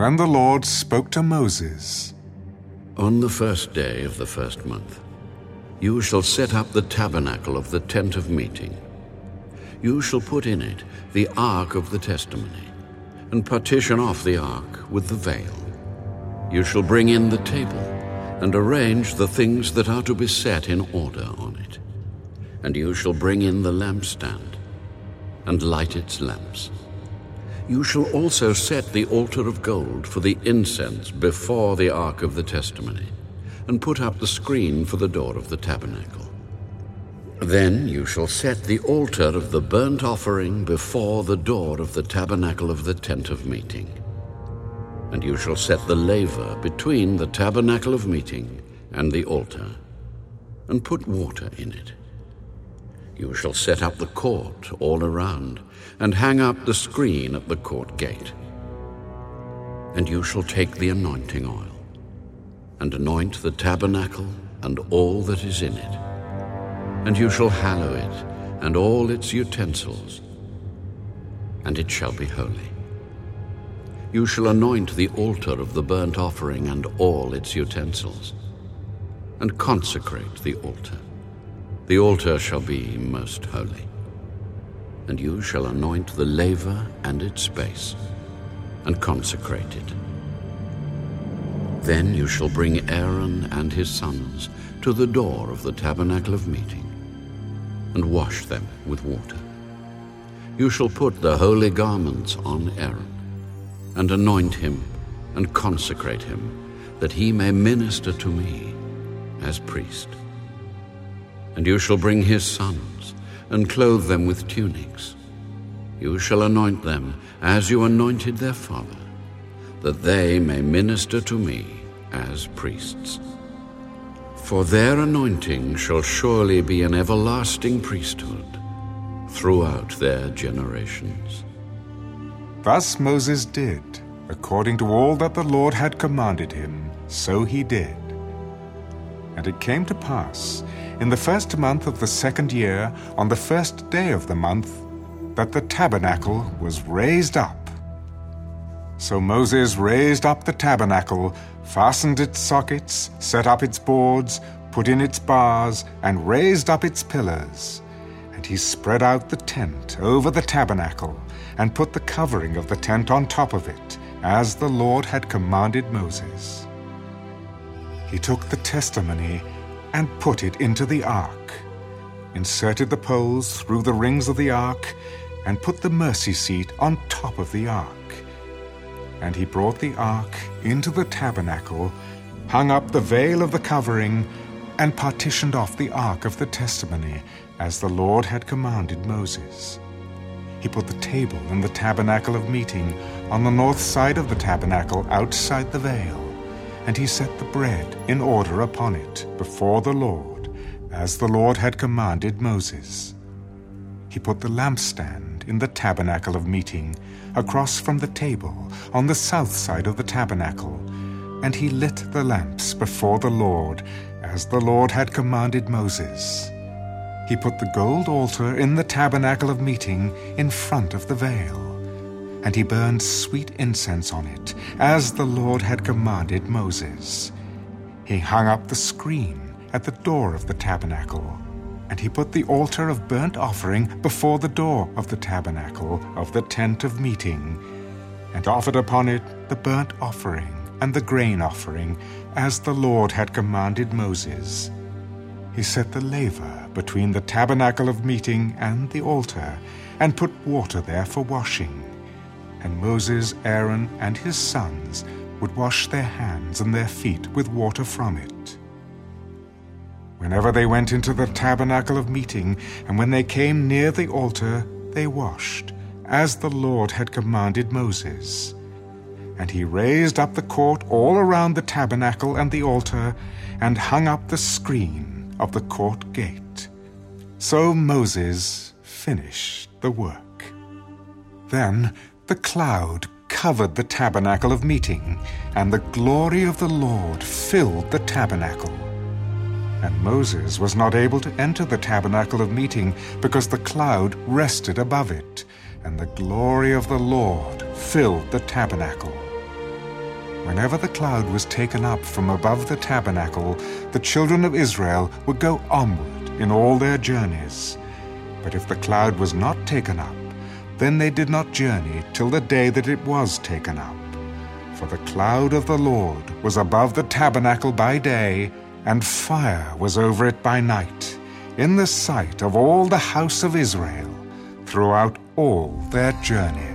Then the Lord spoke to Moses. On the first day of the first month, you shall set up the tabernacle of the tent of meeting. You shall put in it the ark of the testimony, and partition off the ark with the veil. You shall bring in the table, and arrange the things that are to be set in order on it. And you shall bring in the lampstand, and light its lamps. You shall also set the altar of gold for the incense before the ark of the testimony, and put up the screen for the door of the tabernacle. Then you shall set the altar of the burnt offering before the door of the tabernacle of the tent of meeting. And you shall set the laver between the tabernacle of meeting and the altar, and put water in it. You shall set up the court all around, and hang up the screen at the court gate. And you shall take the anointing oil, and anoint the tabernacle and all that is in it. And you shall hallow it, and all its utensils, and it shall be holy. You shall anoint the altar of the burnt offering and all its utensils, and consecrate the altar. The altar shall be most holy. And you shall anoint the laver and its base, and consecrate it. Then you shall bring Aaron and his sons to the door of the tabernacle of meeting, and wash them with water. You shall put the holy garments on Aaron, and anoint him, and consecrate him, that he may minister to me as priest. And you shall bring his sons, and clothe them with tunics. You shall anoint them as you anointed their father, that they may minister to me as priests. For their anointing shall surely be an everlasting priesthood throughout their generations. Thus Moses did, according to all that the Lord had commanded him, so he did. And it came to pass, in the first month of the second year, on the first day of the month, that the tabernacle was raised up. So Moses raised up the tabernacle, fastened its sockets, set up its boards, put in its bars, and raised up its pillars. And he spread out the tent over the tabernacle, and put the covering of the tent on top of it, as the Lord had commanded Moses. He took the testimony and put it into the ark, inserted the poles through the rings of the ark, and put the mercy seat on top of the ark. And he brought the ark into the tabernacle, hung up the veil of the covering, and partitioned off the ark of the testimony, as the Lord had commanded Moses. He put the table in the tabernacle of meeting on the north side of the tabernacle outside the veil, and he set the bread in order upon it before the Lord, as the Lord had commanded Moses. He put the lampstand in the tabernacle of meeting, across from the table, on the south side of the tabernacle, and he lit the lamps before the Lord, as the Lord had commanded Moses. He put the gold altar in the tabernacle of meeting in front of the veil, and he burned sweet incense on it, as the Lord had commanded Moses. He hung up the screen at the door of the tabernacle, and he put the altar of burnt offering before the door of the tabernacle of the tent of meeting, and offered upon it the burnt offering and the grain offering, as the Lord had commanded Moses. He set the laver between the tabernacle of meeting and the altar, and put water there for washing. And Moses, Aaron, and his sons would wash their hands and their feet with water from it. Whenever they went into the tabernacle of meeting, and when they came near the altar, they washed, as the Lord had commanded Moses. And he raised up the court all around the tabernacle and the altar, and hung up the screen of the court gate. So Moses finished the work. Then the cloud covered the tabernacle of meeting, and the glory of the Lord filled the tabernacle. And Moses was not able to enter the tabernacle of meeting because the cloud rested above it, and the glory of the Lord filled the tabernacle. Whenever the cloud was taken up from above the tabernacle, the children of Israel would go onward in all their journeys. But if the cloud was not taken up, then they did not journey till the day that it was taken up. For the cloud of the Lord was above the tabernacle by day, and fire was over it by night, in the sight of all the house of Israel, throughout all their journey.